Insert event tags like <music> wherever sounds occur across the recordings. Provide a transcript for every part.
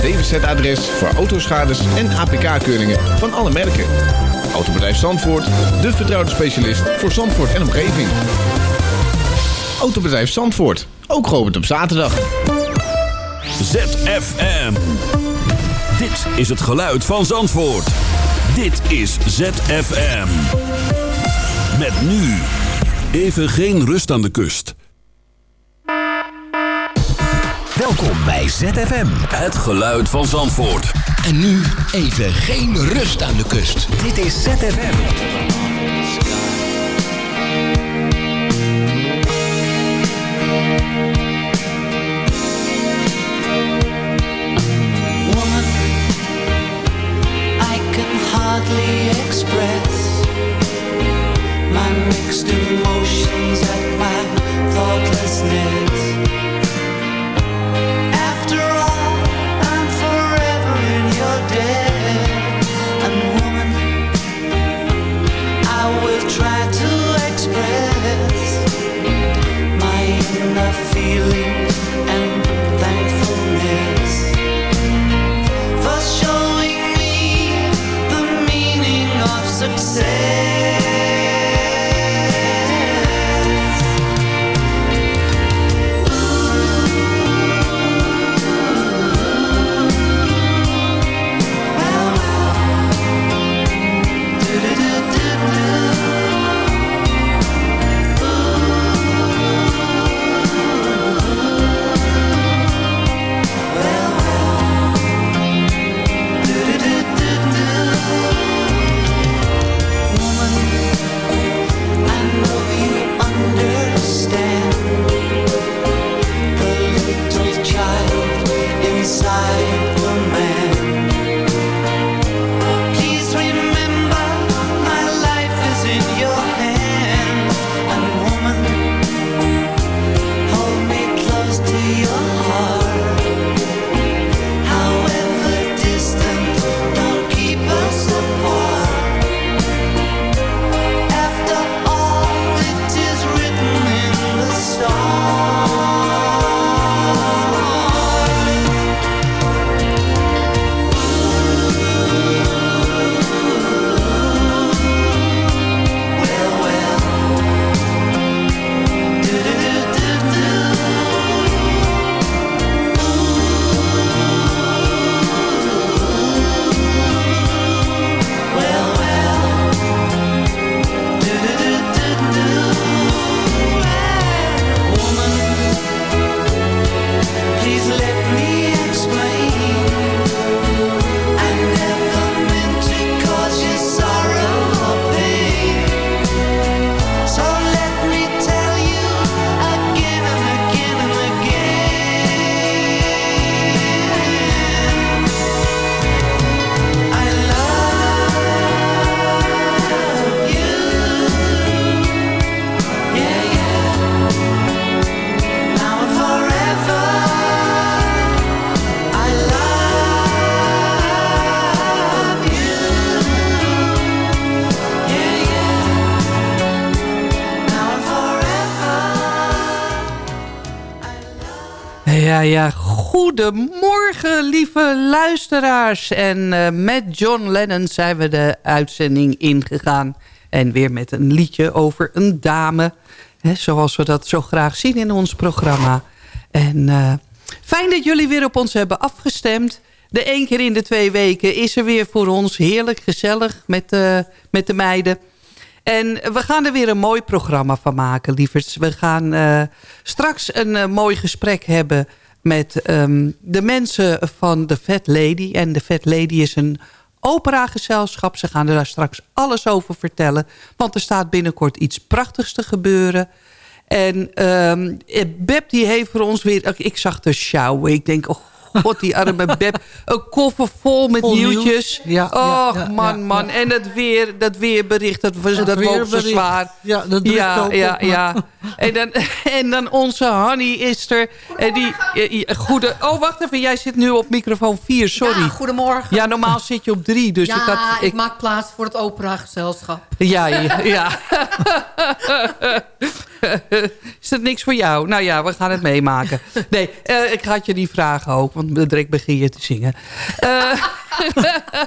DWZ-adres voor autoschades en APK-keuringen van alle merken. Autobedrijf Zandvoort, de vertrouwde specialist voor Zandvoort en omgeving. Autobedrijf Zandvoort, ook geopend op zaterdag. ZFM. Dit is het geluid van Zandvoort. Dit is ZFM. Met nu. Even geen rust aan de kust. Welkom bij ZFM. Het geluid van Zandvoort. En nu even geen rust aan de kust. Dit is ZFM. Woman, I can hardly express my mixed emotions at my thoughtlessness. Ja, goedemorgen lieve luisteraars. En eh, met John Lennon zijn we de uitzending ingegaan. En weer met een liedje over een dame. Hè, zoals we dat zo graag zien in ons programma. En eh, fijn dat jullie weer op ons hebben afgestemd. De één keer in de twee weken is er weer voor ons heerlijk gezellig met, eh, met de meiden. En we gaan er weer een mooi programma van maken, lieverds. We gaan eh, straks een mooi gesprek hebben met ehm, de mensen van de Fat Lady. En de Fat Lady is een operagezelschap. Ze gaan er daar straks alles over vertellen. Want er staat binnenkort iets prachtigs te gebeuren. En ehm Beb die heeft voor ons weer... Ik zag de sjouwen. Ik denk, oh god, die arme Beb. Een koffer vol met Vol nieuws. nieuwtjes. Ja, Och, ja, ja, man, ja, man. En dat, weer, dat weerbericht, dat, was, Het dat woog zo zwaar. Ja, dat drukt ja, ook ja, op me. ja. En dan, <laughs> en dan onze Hanny is er. En die, eh, eh, goede, oh, wacht even. Jij zit nu op microfoon 4, sorry. Ja, goedemorgen. Ja, normaal zit je op 3. Dus Ja, ik had... ik, maak plaats voor het opera-gezelschap. Ja, ja. <laughs> <laughs> Is dat niks voor jou? Nou ja, we gaan het meemaken. Nee, eh, ik ga het je niet vragen ook, want direct begin je te zingen. Eh, <laughs>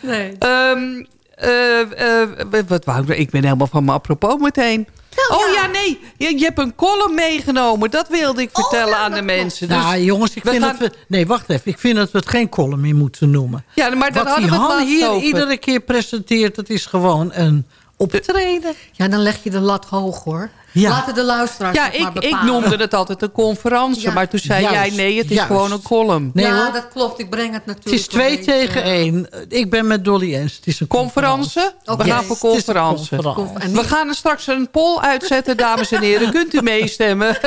Nee. ehm, eh, eh, wat wou ik nou? Ik ben helemaal van me apropos meteen. oh ja, nee, je, je hebt een column meegenomen. Dat wilde ik vertellen ja, aan de dat klopt. mensen. Dus, Nou, jongens, ik we vind gaan- dat we... Nee, wacht even. Ik vind dat we het geen column meer moeten noemen. ja, maar Wat hadden die we het hier over. iedere keer presenteert, dat is gewoon een optreden. Ja, dan leg je de lat hoog, hoor. Ja. Laten de luisteraars Ja, maar ik, ik noemde het altijd een conferentie. Ja. Maar toen zei Juist, jij, nee, het is juist. gewoon een column. Nee ja, hoor, dat klopt. Ik breng het natuurlijk het is twee tegen één. Ik ben met Dolly eens. Het is een Conferentie? We gaan voor conferentie. conferentie. En We gaan er straks een poll uitzetten, dames en heren. Kunt u meestemmen? <laughs>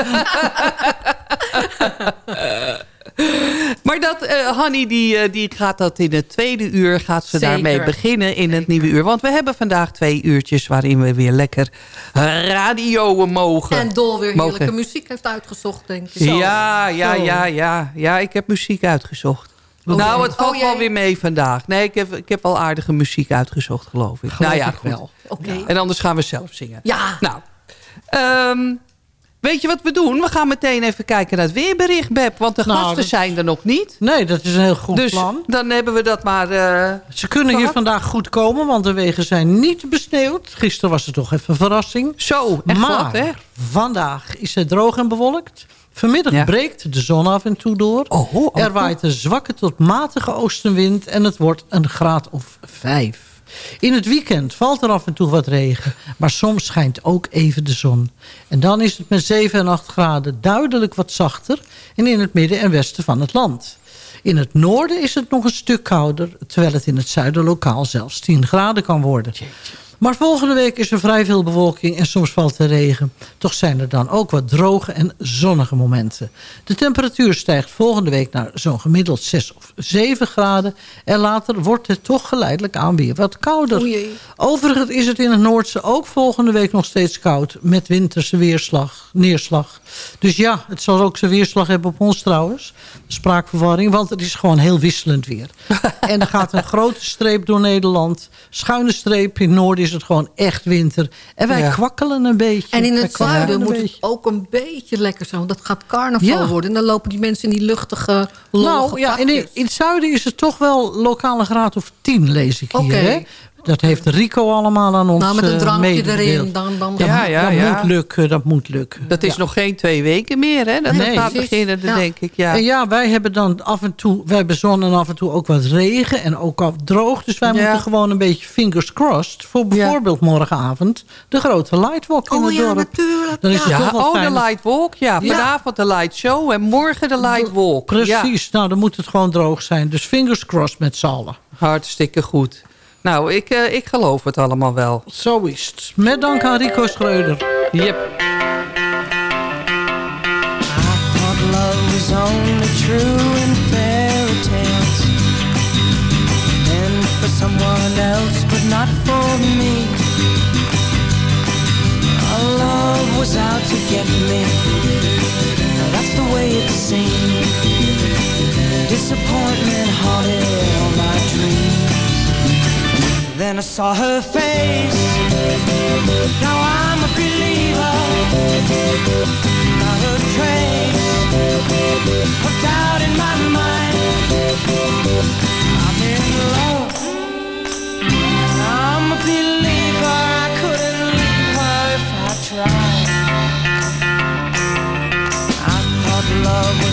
maar dat, eh Hanny, die, eh, die gaat dat in het tweede uur... gaat ze Zeker. daarmee beginnen in het nieuwe uur. Want we hebben vandaag twee uurtjes... waarin we weer lekker radioen mogen. En Dol weer Mogen. heerlijke muziek heeft uitgezocht, denk ik. Ja, ja, Zo. ja, ja. Ja, ik heb muziek uitgezocht. Nou, het valt Oh, wel weer mee vandaag. Nee, ik heb, ik heb wel aardige muziek uitgezocht, geloof ik. Geloof nou ja, ik goed. wel. Oké. En anders gaan we zelf zingen. Ja. Nou, ehm, weet je wat we doen? We gaan meteen even kijken naar het weerbericht, Beb. Want de Nou, gasten dat- zijn er nog niet. Nee, dat is een heel goed Dus plan. dan hebben we dat maar... eh, Ze kunnen hier vandaag goed komen, want de wegen zijn niet besneeuwd. Gisteren was het toch even een verrassing. zo, echt maar wat, hè? vandaag is het droog en bewolkt. Vanmiddag Ja. breekt de zon af en toe door. Oh, oh, oh. Er waait een zwakke tot matige oostenwind en het wordt een graad of vijf. In het weekend valt er af en toe wat regen, maar soms schijnt ook even de zon. En dan is het met 7 en 8 graden duidelijk wat zachter en in het midden en westen van het land. In het noorden is het nog een stuk kouder, terwijl het in het zuiden lokaal zelfs 10 graden kan worden. Maar volgende week is er vrij veel bewolking en soms valt er regen. Toch zijn er dan ook wat droge en zonnige momenten. De temperatuur stijgt volgende week naar zo'n gemiddeld 6 of 7 graden. En later wordt het toch geleidelijk aan weer wat kouder. Oei. Overigens is het in het Noordse ook volgende week nog steeds koud. Met winterse weerslag, neerslag. Dus ja, het zal ook zijn weerslag hebben op ons trouwens. Spraakverwarring, want het is gewoon heel wisselend weer. <laughs> en er gaat een grote streep door Nederland. Schuine streep. In het noorden is het gewoon echt winter. En wij Ja. kwakkelen een beetje. En in het zuiden moet beetje. het ook een beetje lekker zijn. Want dat gaat carnaval Ja. worden. En dan lopen die mensen in die luchtige, Nou ja, in, het zuiden is het toch wel lokaal een graad of 10, lees ik hier. Oké. Hè? Dat heeft Rico allemaal aan ons Nou, met een eh, drankje erin. Dan, dan, Ja, ja, dat ja. moet lukken, dat moet lukken. Dat is Ja. nog geen twee weken meer, hè? Dat Nee. het gaat beginnen, Ja. denk ik. Ja. En ja, wij hebben dan af en toe, wij hebben zon en af en toe ook wat regen en ook af droog. Dus wij Ja. moeten gewoon een beetje fingers crossed voor bijvoorbeeld morgenavond de grote lightwalk in Oh het ja, dorp. natuurlijk. Dan is ja. het Ja, toch wel oh, de fijn. light walk. Ja, Ja. vanavond de light show en morgen de light walk. Ja, Precies, nou dan moet het gewoon droog zijn. Dus fingers crossed met z'n allen. hartstikke goed. Nou, ik, eh, ik geloof het allemaal wel. Zo is het. Met dank aan Rico Schreuder. Yep. thought love was only true in fairy tales. And for someone else, but not for me. Our love was out to get me. Now that's the way it seemed. Disappointment haunted Then I saw her face. Now I'm a believer. Not a trace of doubt in my mind. I'm in love. I'm a believer. I couldn't leave her if I tried. I thought love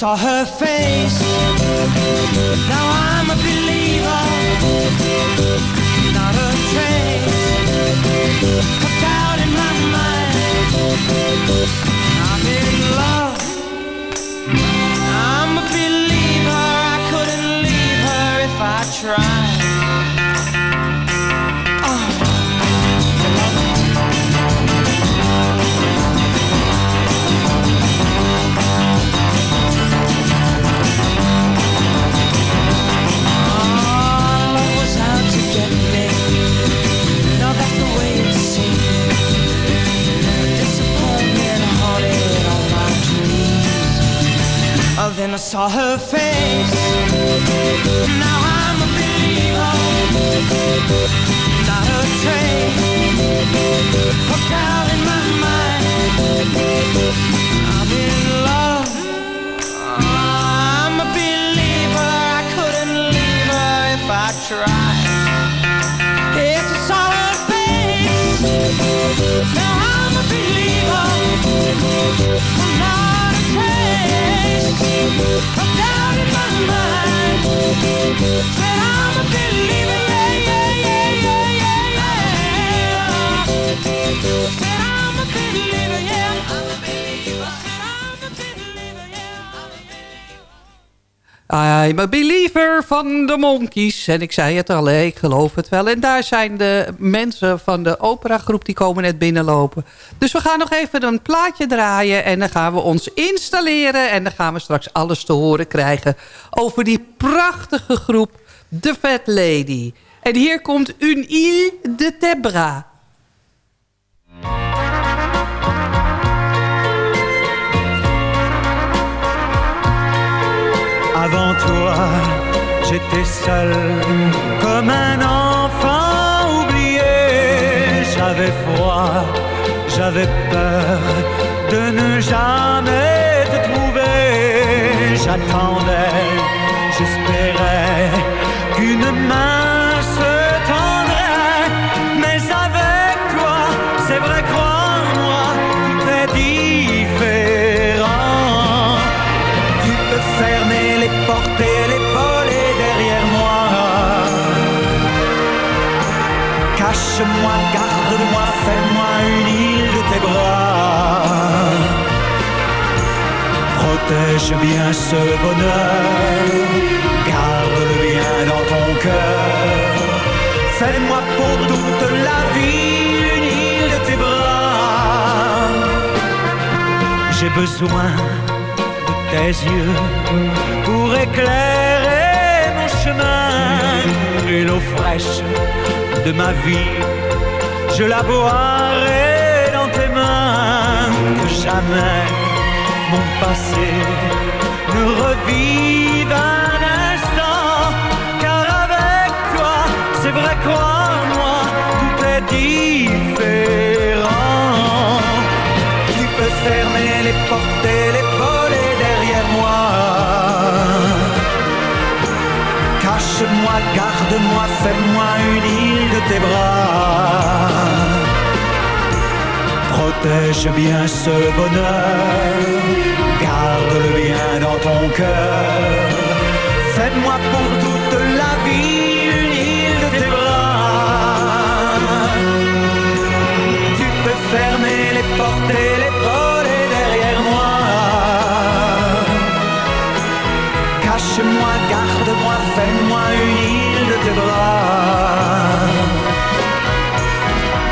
saw her face. Now I'm then I saw her face. Now I'm a believer. Not a trace of doubt of doubt in my mind. I'm a believer van de Monkeys. En ik zei het al, ik geloof het wel. En daar zijn de mensen van de operagroep die komen net binnenlopen. Dus we gaan nog even een plaatje draaien. En dan gaan we ons installeren. En dan gaan we straks alles te horen krijgen over die prachtige groep The Fat Lady. En hier komt Une Île de Tebra. Avant toi, j'étais seul comme un enfant oublié. J'avais froid, j'avais peur de ne jamais te trouver. J'attendais, Bien ce bonheur, garde-le bien dans ton cœur. Fais-moi pour toute la vie une île de tes bras. J'ai besoin de tes yeux pour éclairer mon chemin. Et l'eau fraîche de ma vie, je la boirai dans tes mains. Que jamais mon passé revive un instant. Car avec toi, c'est vrai, crois-moi, tout est différent. Tu peux fermer les portes et les voler derrière moi. Cache-moi, garde-moi, fais-moi une île de tes bras. Protège bien ce bonheur, garde-le bien dans ton cœur. Fais-moi pour toute la vie une île de tes bras. Tu peux fermer les portes et les voler derrière moi. Cache-moi, garde-moi, fais-moi une île de tes bras.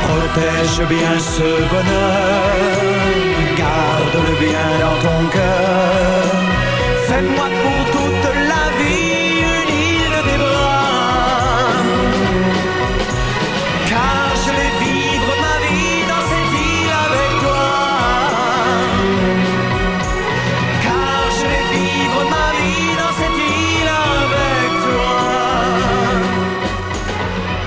Protège bien ce bonheur, garde-le bien dans ton cœur. Fais-moi pour toute la vie une île de tes bras. Car je vais vivre ma vie dans cette île avec toi. Car je vais vivre ma vie dans cette île avec toi.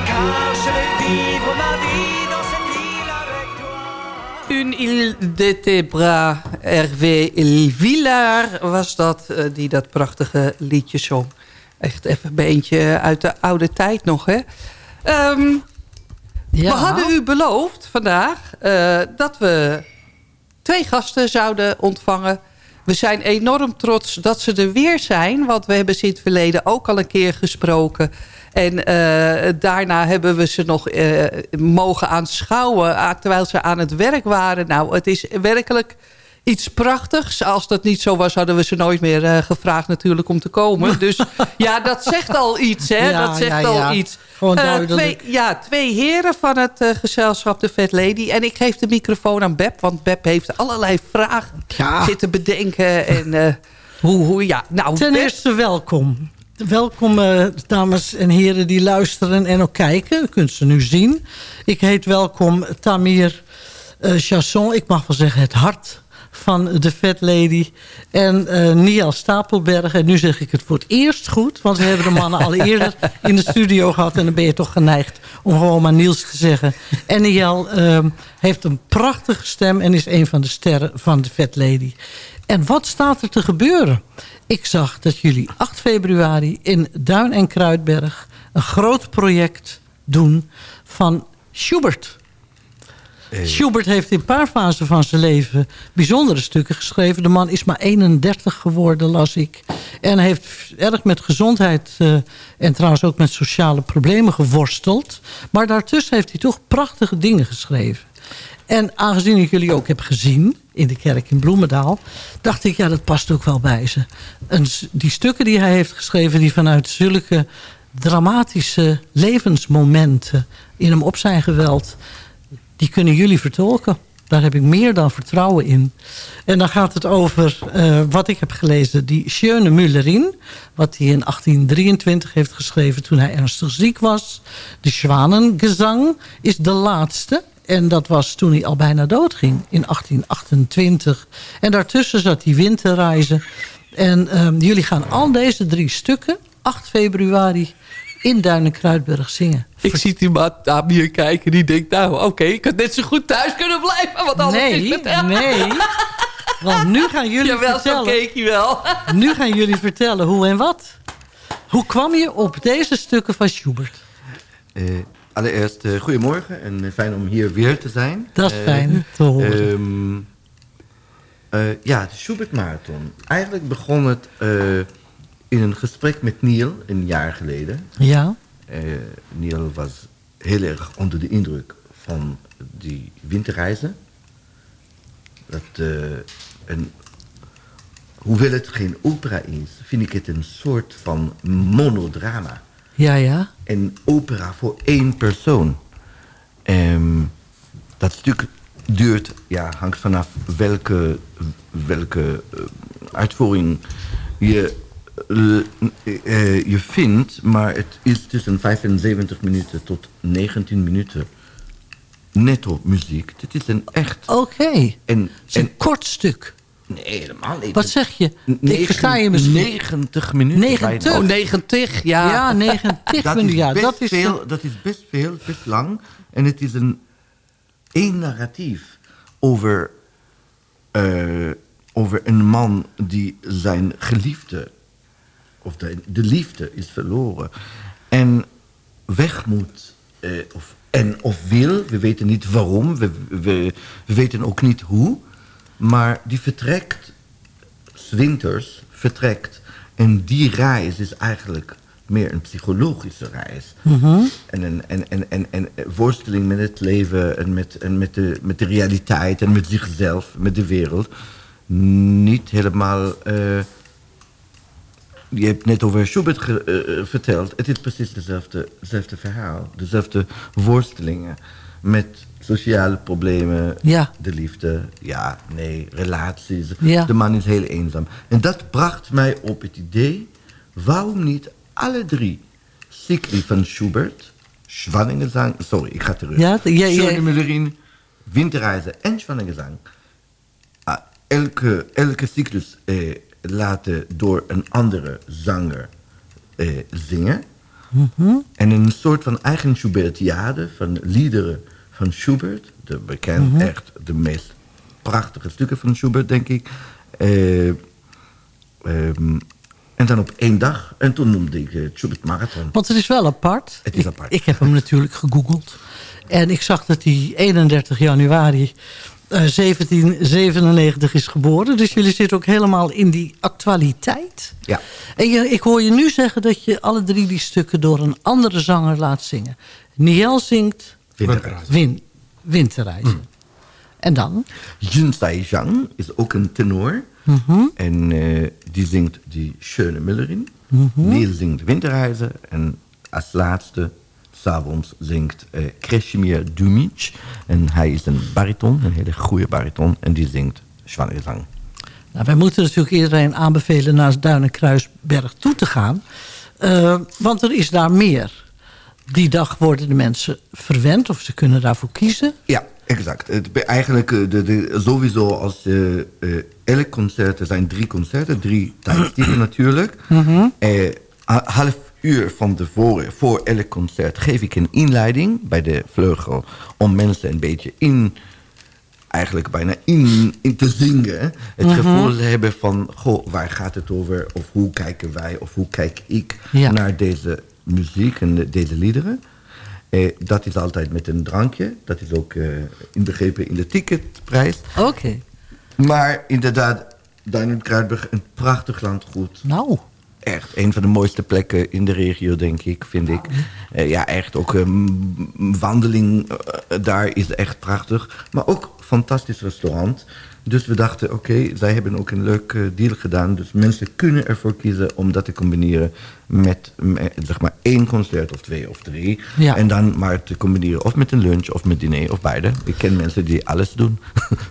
Car je vais vivre ma vie dans cette île avec toi. Une île de Tebra, R.W. Villar was dat, eh, die dat prachtige liedje zong. Echt even een beentje uit de oude tijd nog, hè? Ehm, We hadden u beloofd vandaag eh, dat we twee gasten zouden ontvangen. we zijn enorm trots dat ze er weer zijn. Want we hebben ze in het verleden ook al een keer gesproken. En eh, daarna hebben we ze nog mogen aanschouwen... terwijl ze aan het werk waren. Nou, het is werkelijk iets prachtigs. Als dat niet zo was, hadden we ze nooit meer eh, gevraagd natuurlijk om te komen. Dus <laughs> ja, dat zegt al iets, hè? Ja, dat zegt ja, al ja. iets. Gewoon duidelijk. twee, ja, twee heren van het eh, gezelschap de Fat Lady. En ik geef de microfoon aan Beb, want Beb heeft allerlei vragen zitten bedenken. En hoe, hoe, ja. Nou, Ten Beb, eerste welkom. Welkom eh, dames en heren die luisteren en ook kijken. U kunt ze nu zien. Ik heet welkom Tamir Chasson. Ik mag wel zeggen het hart van de Fat Lady. En eh Niel Stapelberg. En nu zeg ik het voor het eerst goed. Want we hebben de mannen al eerder <laughs> in de studio gehad. En dan ben je toch geneigd om gewoon maar Niels te zeggen. En Niel ehm, heeft een prachtige stem. En is een van de sterren van de Fat Lady. En wat staat er te gebeuren? Ik zag dat jullie 8 februari in Duin en Kruidberg... een groot project doen van Schubert. Schubert heeft in een paar fasen van zijn leven bijzondere stukken geschreven. De man is maar 31 geworden, las ik. En heeft erg met gezondheid eh, en trouwens ook met sociale problemen geworsteld. Maar daartussen heeft hij toch prachtige dingen geschreven. En aangezien ik jullie ook heb gezien in de kerk in Bloemendaal... dacht ik, ja, dat past ook wel bij ze. En die stukken die hij heeft geschreven... die vanuit zulke dramatische levensmomenten in hem op zijn geweld... die kunnen jullie vertolken. Daar heb ik meer dan vertrouwen in. En dan gaat het over eh, wat ik heb gelezen. Die Schöne Müllerin. Wat hij in 1823 heeft geschreven toen hij ernstig ziek was. De Zwanengezang is de laatste. En dat was toen hij al bijna doodging in 1828. En daartussen zat die winterreizen. En ehm, jullie gaan al deze drie stukken 8 februari in Duinen-Kruidberg zingen. ik zie die maat aan hier kijken. Die denkt, nou, oké, ik had net zo goed thuis kunnen blijven. Want anders is Nee, het... nee. Want nu gaan jullie Jawel, zo vertellen... keek hij wel. Nu gaan jullie vertellen hoe en wat. Hoe kwam je op deze stukken van Schubert? Eh, allereerst, eh, goedemorgen en eh, fijn om hier weer te zijn. Dat is fijn te horen. ehm, eh, ja, de Schubert Marathon. Eigenlijk begon het eh, in een gesprek met Neil een jaar geleden. ja, Eh, Neil was heel erg onder de indruk van die winterreizen. Dat, eh, een, hoewel het geen opera is, vind ik het een soort van monodrama. ja, ja. Een opera voor één persoon. Ehm, dat stuk duurt, ja, hangt vanaf welke, welke eh, uitvoering je, je vindt. Maar het is tussen 75 minuten tot 19 minuten netto muziek. Dit is een echt... Oké. Is een en, kort stuk. nee, helemaal niet. Wat zeg je? Ik Negen- versta je misschien. 90 minuten. 90? bijna. Oh, 90, ja. Ja, 90 <laughs> dat minuten. is, Ja, best dat is veel, dat is best veel, best lang. En het is een één narratief over, eh, over een man die zijn geliefde, of de, de liefde is verloren. En weg moet, eh, of, en of wil, we weten niet waarom, we, we, we weten ook niet hoe. Maar die vertrekt, 's winters vertrekt. En die reis is eigenlijk meer een psychologische reis. En een en, en, en, en worsteling met het leven en, met, en met, de, met de realiteit en met zichzelf, met de wereld. Niet helemaal. eh, je hebt net over Schubert ge- eh, eh, verteld. Het is precies dezelfde, dezelfde verhaal. Dezelfde worstelingen met sociale problemen, Ja. de liefde, ja, nee, relaties. Ja. De man is heel eenzaam. En dat bracht mij op het idee, waarom niet alle drie cycli van Schubert, Schwannengezang, sorry, ik ga terug. Ja, ja, ja. Winterreizen en Schwannengezang. Ah, elke, elke cyclus eh, laten door een andere zanger eh, zingen. En een soort van eigen Schubertiade van liederen van Schubert. De bekend, echt de meest prachtige stukken van Schubert, denk ik. Eh, ehm, en dan op één dag. En toen noemde ik het Schubert Marathon. Want het is wel apart. Het is Ik- apart. Ik, heb hem natuurlijk gegoogeld. En ik zag dat hij 31 januari 1797 is geboren. Dus jullie zitten ook helemaal in die actualiteit. Ja. En je, ik hoor je nu zeggen dat je alle drie die stukken... door een andere zanger laat zingen. Niel zingt Winterreizen. win, Winterreizen. En dan? Jun Sai Zhang is ook een tenor. En eh, die zingt die Schöne Müllerin. Neil zingt Winterreizen. En als laatste, s'avonds, zingt eh Kresimir Dumic. En hij is een bariton, een hele goede bariton. En die zingt Zwangerezang. Nou, wij moeten natuurlijk iedereen aanbevelen naar Duin en Kruisberg toe te gaan. Eh, want er is daar meer. Die dag worden de mensen verwend of ze kunnen daarvoor kiezen. Ja, exact. Het, eigenlijk eh, de, de, sowieso als elk concert, er zijn drie concerten, drie tijdstippen <clears throat> natuurlijk. Ha- half uur van tevoren, voor elk concert, geef ik een inleiding bij de vleugel om mensen een beetje in, eigenlijk bijna in, in te zingen. Het gevoel te hebben van, goh, waar gaat het over? Of hoe kijken wij, of hoe kijk ik Ja. naar deze muziek en de- deze liederen? Eh, dat is altijd met een drankje. Dat is ook eh, inbegrepen in de ticketprijs. Oké. Maar inderdaad, Duin Kruidberg, een prachtig landgoed. Nou, Echt een van de mooiste plekken in de regio, denk ik, vind ik. Eh, ja, echt ook een wandeling eh, daar is echt prachtig. Maar ook fantastisch restaurant. Dus we dachten, oké, zij hebben ook een leuk eh, deal gedaan. Dus mensen kunnen ervoor kiezen om dat te combineren met, met, zeg maar één concert of twee of drie. Ja. En dan maar te combineren of met een lunch of met diner of beide. Ik ken mensen die alles doen.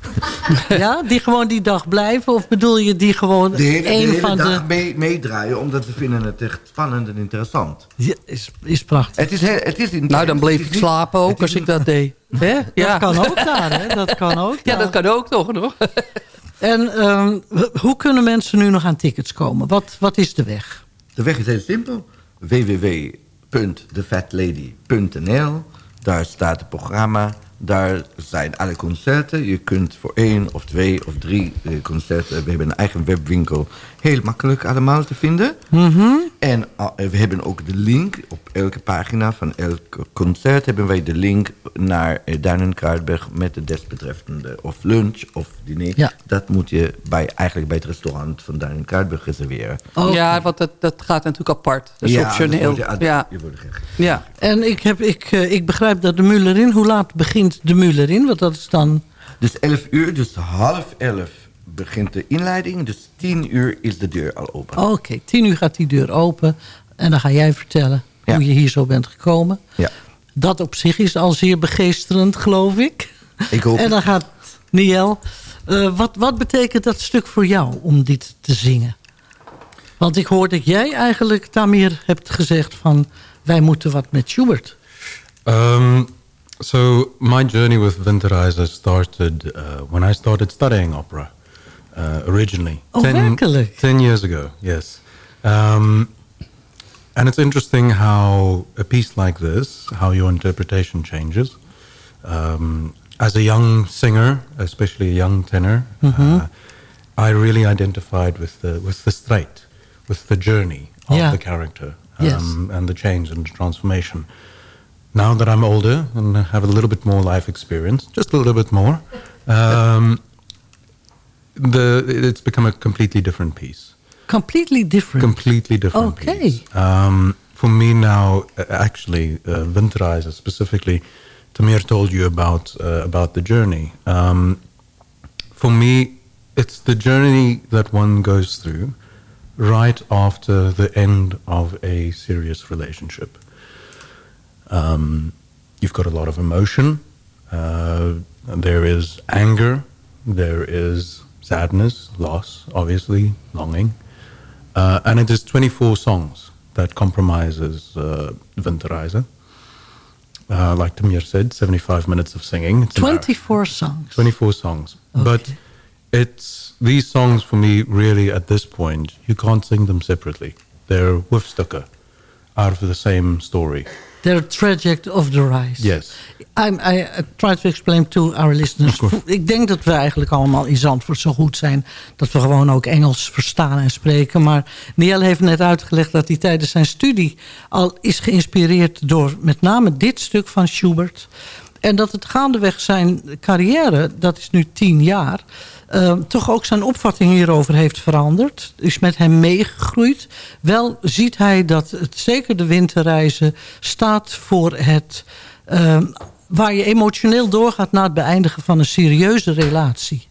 <laughs> ja, die gewoon die dag blijven? Of bedoel je die gewoon De hele, de een hele van dag de... mee- meedraaien, omdat ze vinden het echt spannend en interessant. Ja, is, is prachtig. Het is, he- het is in- Nou, dan bleef het is ik slapen ook als ik dat deed. <laughs> Hè? Ja. Dat kan ook daar, hè? Dat kan ook <laughs> ja, dat kan ook toch nog. En ehm, hoe kunnen mensen nu nog aan tickets komen? Wat, wat is de weg? De weg is heel simpel. www.thefatlady.nl Daar staat het programma. Daar zijn alle concerten. Je kunt voor één of twee of drie eh, concerten... We hebben een eigen webwinkel. Heel makkelijk allemaal te vinden. En uh, we hebben ook de link op elke pagina van elk concert... hebben wij de link naar uh, Duin en Kruidberg... met de desbetreffende of lunch of diner. Ja. Dat moet je bij, eigenlijk bij het restaurant van Duin en Kruidberg reserveren. Oké. Ja, want dat, dat gaat natuurlijk apart. Dat is Ja, optioneel. dat Ja, Je wordt gek. ja. En ik, heb, ik, eh, ik begrijp dat de Mullerin... Hoe laat begint de Mullerin? Want dat is dan... Dus 11 uur, dus half 11 begint de inleiding. Dus 10 uur is de deur al open. Oké, tien uur gaat die deur open. En dan ga jij vertellen Ja. hoe je hier zo bent gekomen. Ja. Dat op zich is al zeer begeesterend, geloof ik. Ik hoop En dan gaat Niel... eh, wat, wat betekent dat stuk voor jou om dit te zingen? Want ik hoor dat jij eigenlijk, Tamir, hebt gezegd van... wij moeten wat met Schubert. Um, so my journey with Winterizer started uh, when I started studying opera uh, originally. Oh, werkelijk? ten years ago, yes. Um, and it's interesting how a piece like this, how your interpretation changes. Um, as a young singer, especially a young tenor, uh, I really identified with the with the straight, with the journey of Yeah. the character, Yes. and the change and the transformation. Now that I'm older and have a little bit more life experience, just a little bit more, um, the it's become a completely different piece. Completely different. Completely different Okay. piece. Um, for me now, uh, actually, uh, Winterizer specifically, Tamir told you about uh, about the journey. Um, for me, it's the journey that one goes through right after the end of a serious relationship. Um, you've got a lot of emotion. Uh, there is anger. There is sadness, loss, obviously, longing. Uh, and it is 24 songs that compromises uh. Uh, like Tamir said, 75 minutes of singing. It's 24 songs. 24 songs. But it's these songs for me really at this point, you can't sing them separately. They're hoofstukken out of the same story. The Tragic of the Rise. Yes. I'm, I, I try to explain to our listeners. Ik denk dat we eigenlijk allemaal in Zandvoort zo goed zijn... dat we gewoon ook Engels verstaan en spreken. Maar Niel heeft net uitgelegd dat hij tijdens zijn studie... al is geïnspireerd door met name dit stuk van Schubert. En dat het gaandeweg zijn carrière, dat is nu tien jaar... eh, toch ook zijn opvatting hierover heeft veranderd. Is met hem meegegroeid. Wel ziet hij dat het, zeker de winterreizen staat voor het... eh, waar je emotioneel doorgaat na het beëindigen van een serieuze relatie.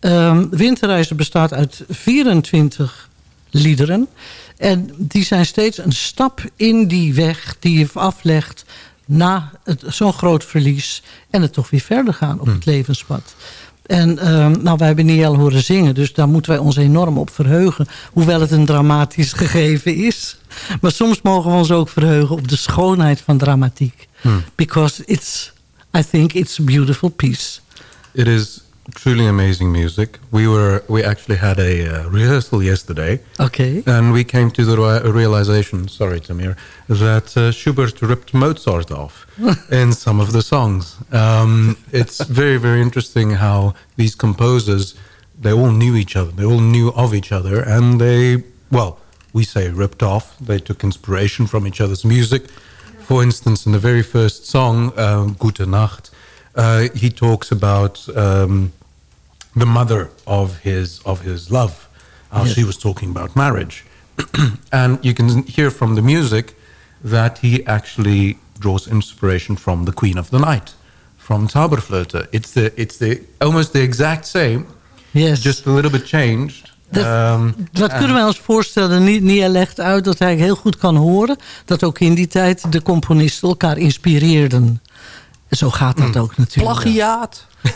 Ehm, winterreizen bestaat uit 24 liederen. En die zijn steeds een stap in die weg die je aflegt na zo'n groot verlies. En het toch weer verder gaan op het levenspad. En ehm, nou, wij hebben Niel horen zingen, dus daar moeten wij ons enorm op verheugen. Hoewel het een dramatisch <laughs> gegeven is. Maar soms mogen we ons ook verheugen op de schoonheid van dramatiek. Because it's, I think it's a beautiful piece. It is truly amazing music. We were we actually had a uh, rehearsal yesterday. Okay. And we came to the rea- realization, sorry Tamir, that uh, Schubert ripped Mozart off <laughs> in some of the songs. Um, it's very very interesting how these composers they all knew each other. They all knew of each other and they well, we say ripped off. They took inspiration from each other's music. For instance, in the very first song, uh, Gute Nacht, uh, he talks about um, the mother of his of his love. How Yes. she was talking about marriage, <clears throat> and you can hear from the music that he actually draws inspiration from the Queen of the Night, from Zauberflöte. It's the it's the almost the exact same, Yes. just a little bit changed. Dat- Um, Wat kunnen wij ons voorstellen? Nia legt uit dat hij heel goed kan horen... dat ook in die tijd de componisten elkaar inspireerden. En zo gaat Hmm. dat ook natuurlijk. Plagiaat. <laughs>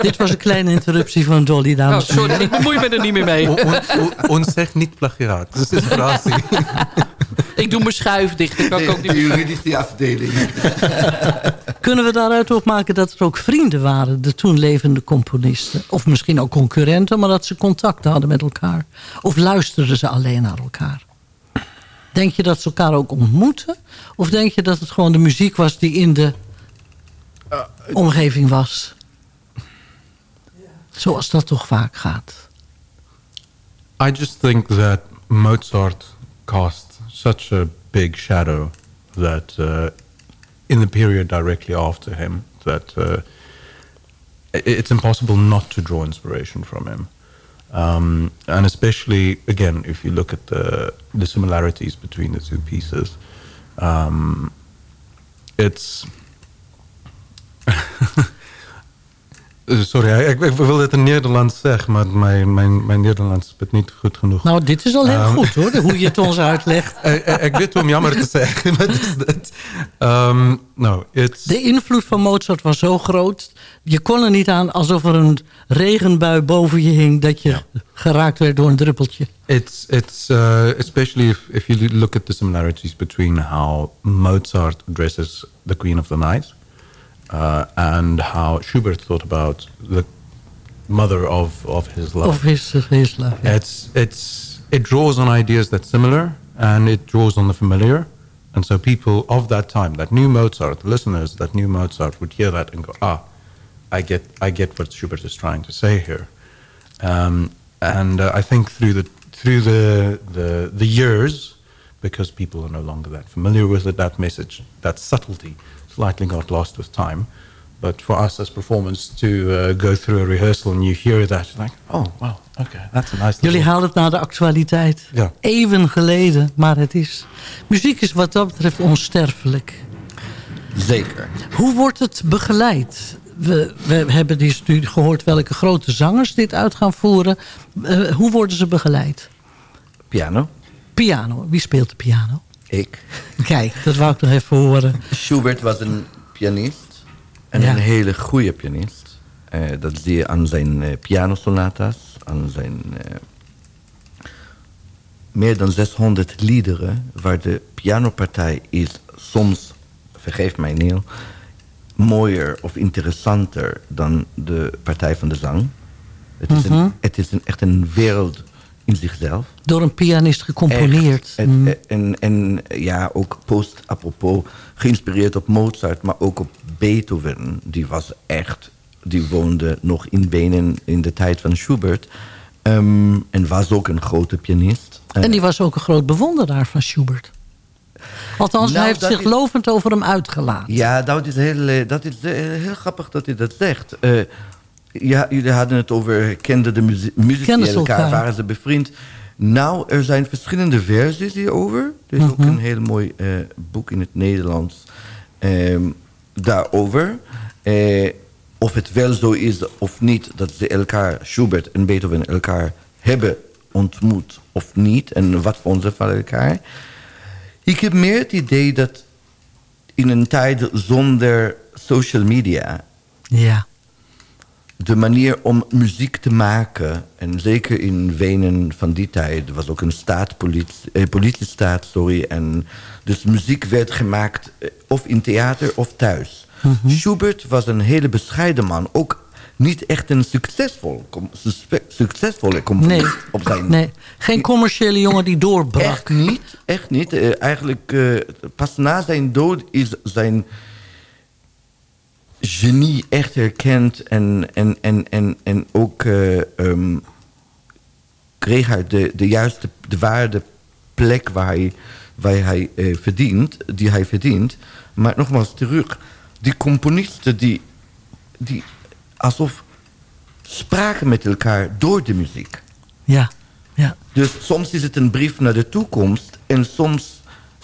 Dit was een kleine interruptie van Dolly, Oh, dames en heren. sorry, ik bemoei me er niet meer mee. on- on- Ons zegt niet plagiaat. Het is frasie. <laughs> Ik doe mijn schuif dicht. Dat kan ik ook niet De juridische afdeling. <laughs> Kunnen we daaruit opmaken dat er ook vrienden waren... de toen levende componisten? Of misschien ook concurrenten, maar dat ze contact hadden met elkaar? Of luisterden ze alleen naar elkaar? Denk je dat ze elkaar ook ontmoeten? Of denk je dat het gewoon de muziek was die in de omgeving was? Zoals dat toch vaak gaat. I just think that Mozart cast such a big shadow that uh, in the period directly after him, that uh, it's impossible not to draw inspiration from him. Um, and especially, again, if you look at the, the similarities between the two pieces, um, it's. <laughs> Eh, Sorry, ik, ik wil het in Nederlands zeggen, maar mijn, mijn, mijn Nederlands is niet goed genoeg. Nou, dit is al heel Um, goed hoor, hoe je het ons uitlegt. <laughs> ik, ik- ik weet om jammer te zeggen, <laughs> maar het is dat. Um, no, it's, De invloed van Mozart was zo groot. Je kon er niet aan alsof er een regenbui boven je hing... dat je geraakt werd door een druppeltje. It's it's uh, especially if, if you look at the similarities between how Mozart addresses the Queen of the Night uh, and how Schubert thought about the mother of, of his love. Of his, his love. It's it's it draws on ideas that's similar and it draws on the familiar. And so people of that time that knew Mozart, listeners that knew Mozart would hear that and go, ah, I get I get what Schubert is trying to say here. Um, and uh, I think through the through the, the the years, because people are no longer that familiar with it, that message, that subtlety, slightly got lost with time. But for us as performers to uh, go through a rehearsal and you hear that, you're like, oh wow, okay, that's a nice. Jullie little- halen het naar de actualiteit. Ja. Even geleden, maar het is... Muziek is wat dat betreft onsterfelijk. Zeker. Hoe wordt het begeleid? We, we hebben dus nu gehoord welke grote zangers dit uit gaan voeren. Eh, hoe worden ze begeleid? Piano. Piano. Wie speelt de piano? Ik. Kijk, dat wou ik nog even horen. Schubert was een pianist. En Ja. een hele goede pianist. Eh, dat zie je aan zijn eh, pianosonatas. Aan zijn meer dan 600 liederen. Waar de pianopartij is soms, vergeef mij Neil... mooier of interessanter dan de partij van de zang. Het is, Mhm. een, het is een, echt een wereld in zichzelf. Door een pianist gecomponeerd. Echt. Mm. En, en, en ja, ook post apropos geïnspireerd op Mozart, maar ook op Beethoven. Die was echt, die woonde nog in Wenen in de tijd van Schubert. Ehm, en was ook een grote pianist. Eh, En die was ook een groot bewonderaar van Schubert. Althans, Nou, hij heeft zich is- lovend over hem uitgelaten. Ja, dat is heel, eh, dat is, eh, heel grappig dat u dat zegt. Eh, ja, jullie hadden het over, kenden de muzie- muzici Kenden ze elkaar, elkaar. waren ze bevriend? Nou, er zijn verschillende versies hierover. Er is ook Mhm. een heel mooi boek in het Nederlands ehm, daarover. Of het wel zo is of niet dat ze elkaar, Schubert en Beethoven, elkaar hebben ontmoet of niet. En wat vonden ze van elkaar. Ik heb meer het idee dat in een tijd zonder social media Ja. de manier om muziek te maken, en zeker in Wenen van die tijd, was ook een staat, politie, eh, politiestaat, sorry, en dus muziek werd gemaakt eh, of in theater of thuis. Schubert was een hele bescheiden man, ook niet echt een succesvol, succesvolle componist Nee. op zijn Nee, geen commerciële jongen die doorbrak. Echt niet, echt niet. Eh, eigenlijk, eh, pas na zijn dood is zijn genie echt herkend en, en, en, en, en ook ehm, kreeg hij de, de juiste, de waarde plek waar hij, waar hij verdient, die hij verdient. Maar nogmaals terug, die componisten die, die alsof spraken met elkaar door de muziek. Ja, ja. Dus soms is het een brief naar de toekomst en soms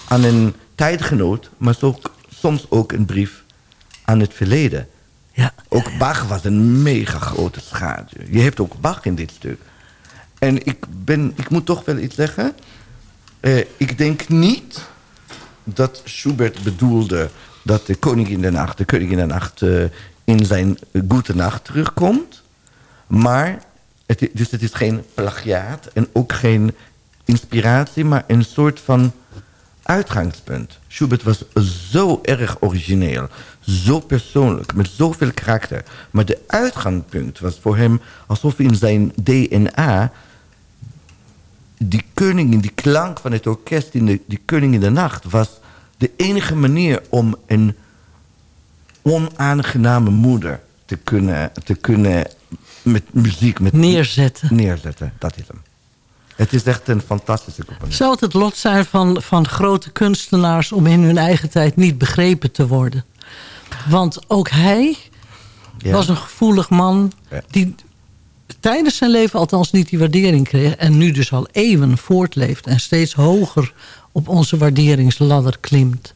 aan een tijdgenoot, maar soms ook een brief aan het verleden. Ja. Ook Bach was een mega grote schaduw. Je hebt ook Bach in dit stuk. En ik, ben, ik moet toch wel iets zeggen. Eh, ik denk niet dat Schubert bedoelde dat de koning in de nacht, de koning in de nacht eh, in zijn goede nacht terugkomt. Maar, het, dus het is geen plagiaat en ook geen inspiratie, maar een soort van uitgangspunt. Schubert was zo erg origineel, zo persoonlijk, met zoveel karakter. Maar de uitgangspunt was voor hem alsof in zijn DNA die koning, die klank van het orkest in de, die koning in de nacht... was de enige manier om een onaangename moeder te kunnen, te kunnen met muziek... Met, Neerzetten. Neerzetten, dat is hem. Het is echt een fantastische componist. Zou het het lot zijn van, van grote kunstenaars... om in hun eigen tijd niet begrepen te worden? Want ook hij Ja. was een gevoelig man... Ja. die tijdens zijn leven althans niet die waardering kreeg... en nu dus al eeuwen voortleeft... en steeds hoger op onze waarderingsladder klimt.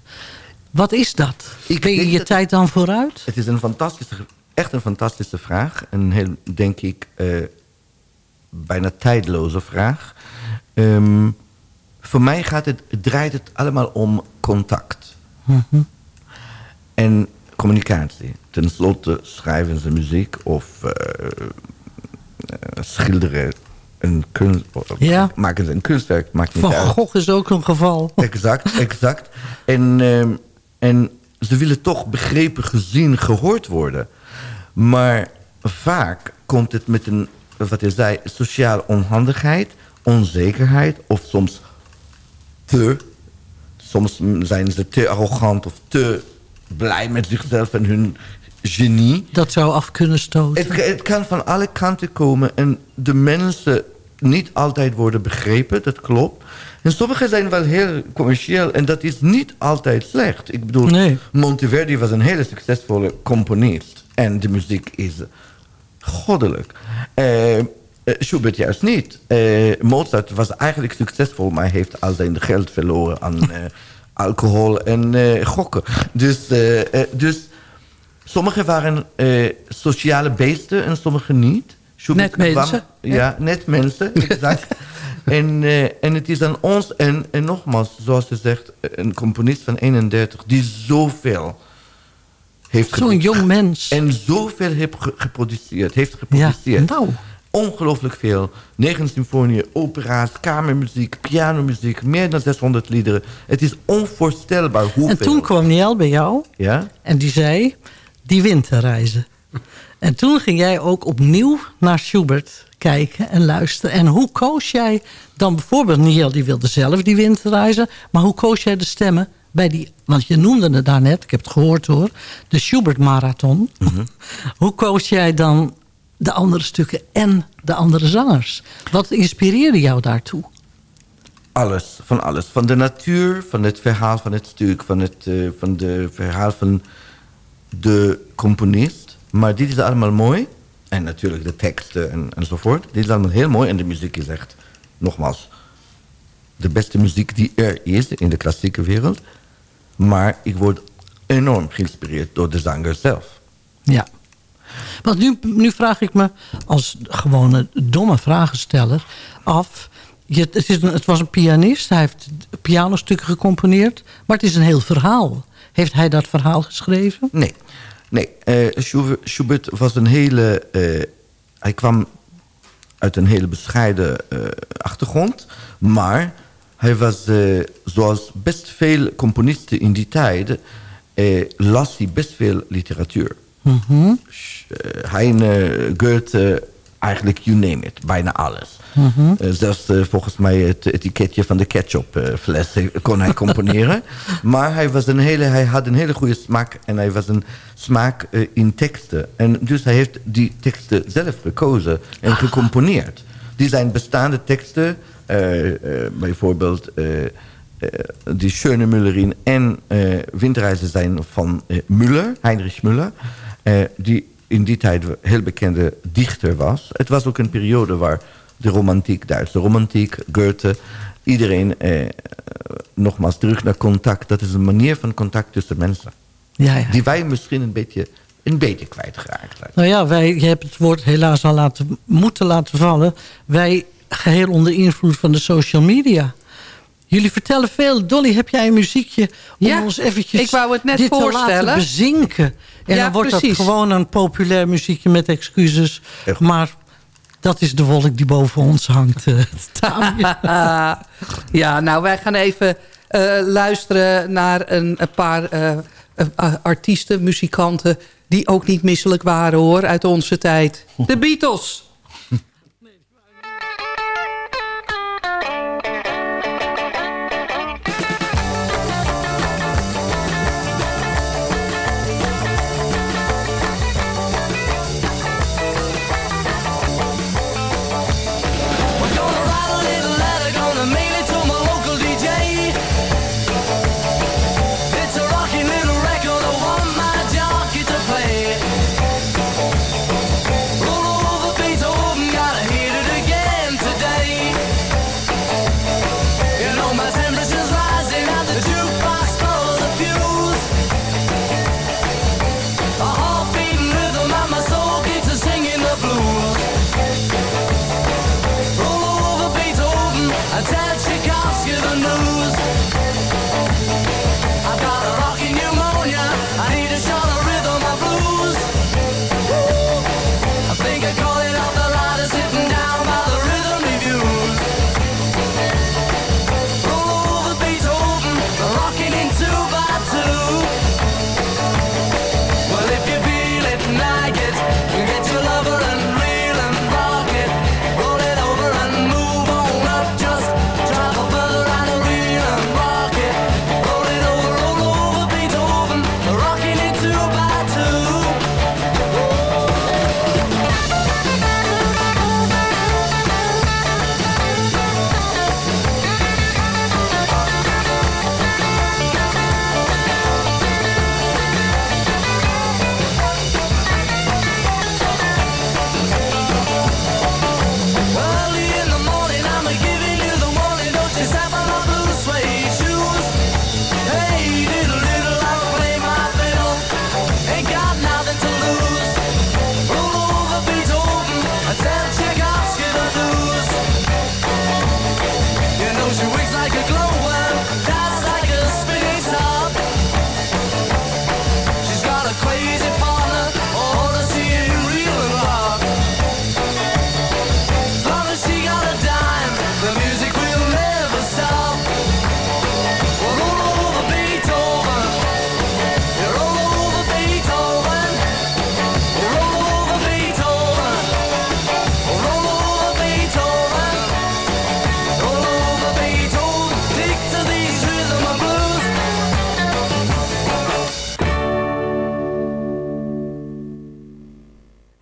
Wat is dat? Ik ben je je dat- tijd dan vooruit? Het is een fantastische, echt een fantastische vraag. Een heel, denk ik, eh, bijna tijdloze vraag. Ehm, voor mij gaat het, draait het allemaal om contact. En communicatie. Ten slotte schrijven ze muziek of eh, eh, schilderen een kunst, Ja. maken ze een kunstwerk, maakt niet Van uit. Gogh is ook een geval. Exact, exact. En, ehm, en ze willen toch begrepen, gezien, gehoord worden. Maar vaak komt het met een, wat je zei, sociale onhandigheid, onzekerheid of soms te. Soms zijn ze te arrogant of te blij met zichzelf en hun genie. Dat zou af kunnen stoten. Het, het kan van alle kanten komen en de mensen niet altijd worden begrepen, dat klopt. En sommige zijn wel heel commercieel en dat is niet altijd slecht. Ik bedoel, Nee. Monteverdi was een hele succesvolle componist en de muziek is goddelijk. Eh, Schubert juist niet. Eh, Mozart was eigenlijk succesvol, maar heeft al zijn geld verloren aan <laughs> alcohol en gokken. Dus, dus Sommigen waren sociale beesten en sommigen niet. Schubert Net mensen. ja, net mensen, <laughs> exact. En, eh, en het is aan ons, en, en nogmaals, zoals je zegt, een componist van 31... die zoveel heeft Zo'n jong mens. En zoveel heeft ge- geproduceerd, heeft Ja, geproduceerd. nou. Ongelooflijk veel. Negen symfonieën, opera's, kamermuziek, pianomuziek... meer dan 600 liederen. Het is onvoorstelbaar hoeveel. En toen kwam Niel bij jou Ja? en die zei, die winterreizen. En toen ging jij ook opnieuw naar Schubert kijken en luisteren. En hoe koos jij dan bijvoorbeeld, Niel die wilde zelf die winterreizen... maar hoe koos jij de stemmen bij die... want je noemde het daarnet, ik heb het gehoord hoor... de Schubert Marathon. <laughs> hoe koos jij dan de andere stukken en de andere zangers? Wat inspireerde jou daartoe? alles, van alles. Van de natuur, van het verhaal van het stuk, van het eh, van de verhaal van de componist. Maar dit is allemaal mooi. En natuurlijk de teksten en, enzovoort. Dit is allemaal heel mooi. En de muziek is echt, nogmaals, de beste muziek die er is in de klassieke wereld. Maar ik word enorm geïnspireerd door de zanger zelf. Ja. Want nu, nu vraag ik me als gewone domme vragensteller af... Je, het, is een, het was een pianist, hij heeft pianostukken gecomponeerd... maar het is een heel verhaal. Heeft hij dat verhaal geschreven? Nee, nee. eh, Schubert, was een hele... eh, hij kwam uit een hele bescheiden eh, achtergrond. Maar hij was, zoals best veel componisten in die tijd... las hij best veel literatuur. Eh, Heine, Goethe, eigenlijk you name it. Bijna alles. Mhm. Eh, zelfs eh, volgens mij het etiketje van de ketchupfles eh, kon hij componeren. <laughs> maar hij, was een hele, hij had een hele goede smaak en hij was een smaak eh, in teksten. En dus hij heeft die teksten zelf gekozen en gecomponeerd. Die zijn bestaande teksten, bijvoorbeeld... die Schöne Müllerin en Windreizen zijn van Müller, Heinrich Müller... die in die tijd een heel bekende dichter was. Het was ook een periode waar de romantiek, Duitse romantiek, Goethe... iedereen, eh, nogmaals terug naar contact. Dat is een manier van contact tussen mensen. Ja, ja. Die wij misschien een beetje, een beetje kwijtgeraakt zijn. Nou ja, wij, je hebt het woord helaas al laten, moeten laten vallen. Wij geheel onder invloed van de social media. Jullie vertellen veel. Dolly, heb jij een muziekje om Ja, ons eventjes ik wou het net dit te voorstellen. laten bezinken? En Ja, dan wordt precies. dat gewoon een populair muziekje met excuses. Echt. Maar dat is de wolk die boven ons hangt. eh, <laughs> <laughs> ja, nou, wij gaan even eh, luisteren naar een, een paar eh, eh, artiesten, muzikanten... die ook niet misselijk waren, hoor, uit onze tijd. De Beatles.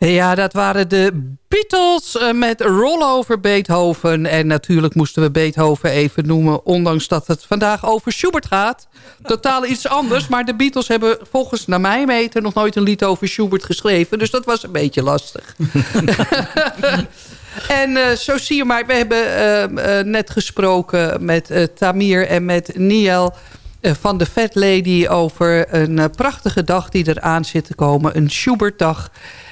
Ja, dat waren de Beatles eh, met Rollover Beethoven. En natuurlijk moesten we Beethoven even noemen... ondanks dat het vandaag over Schubert gaat. Totaal iets anders, maar de Beatles hebben volgens naar mij weten... nog nooit een lied over Schubert geschreven. Dus dat was een beetje lastig. <laughs> En uh, zo zie je maar, we hebben uh, uh, net gesproken met Tamir en met Niel van de Fat Lady... over een prachtige dag die eraan zit te komen, een Schubertdag.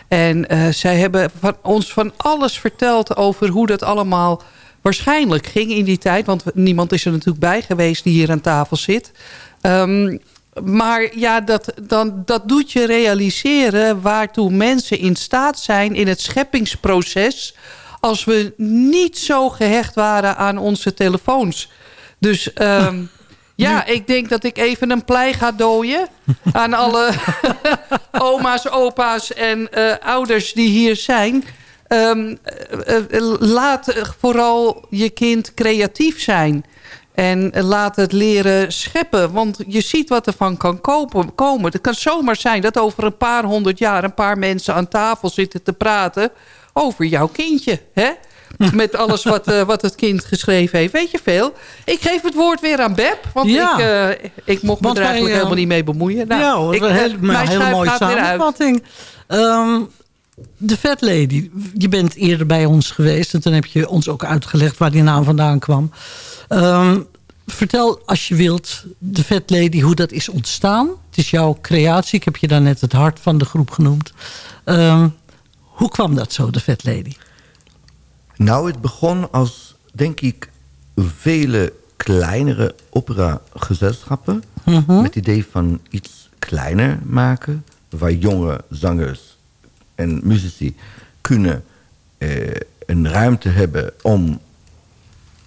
En zij hebben van ons van alles verteld over hoe dat allemaal waarschijnlijk ging in die tijd. Want niemand is er natuurlijk bij geweest die hier aan tafel zit. Um, maar ja, dat, dan, dat doet je realiseren waartoe mensen in staat zijn in het scheppingsproces als we niet zo gehecht waren aan onze telefoons. Dus um, ja, ik denk dat ik even een plei ga dooien... <laughs> aan alle <laughs> oma's, opa's en uh, ouders die hier zijn... Um, uh, uh, laat vooral je kind creatief zijn... En laat het leren scheppen. Want je ziet wat er van kan kopen, komen. Het kan zomaar zijn dat over een paar honderd jaar... een paar mensen aan tafel zitten te praten over jouw kindje. Hè? <laughs> Met alles wat, uh, wat het kind geschreven heeft. Weet je veel? Ik geef het woord weer aan Beb. Want ja. ik, uh, ik mocht me er eigenlijk helemaal niet mee bemoeien. Nou, ja ik, heel, mijn hele mooie samenvatting. Um, de Fat Lady. Je bent eerder bij ons geweest. En toen heb je ons ook uitgelegd waar die naam vandaan kwam. Um, vertel als je wilt, de Fat Lady, hoe dat is ontstaan. Het is jouw creatie. Ik heb je daarnet het hart van de groep genoemd. Um, hoe kwam dat zo, de Fat Lady? Nou, het begon als, denk ik, vele kleinere operagezelschappen... Mm -hmm. met het idee van iets kleiner maken... waar jonge zangers en muzici kunnen eh, een ruimte hebben om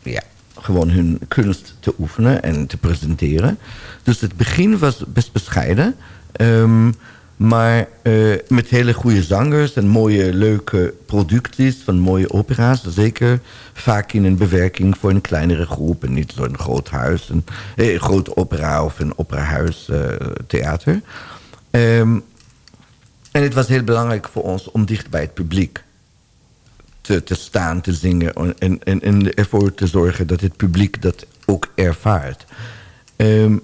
ja, gewoon hun kunst te oefenen en te presenteren. Dus het begin was best bescheiden... Um, maar uh, met hele goede zangers en mooie, leuke producties van mooie opera's. Zeker vaak in een bewerking voor een kleinere groep. En niet zo'n groot huis, een, eh, groot opera of een operahuis uh, theater. Um, en het was heel belangrijk voor ons om dicht bij het publiek te, te staan, te zingen. En, en, en ervoor te zorgen dat het publiek dat ook ervaart. Um,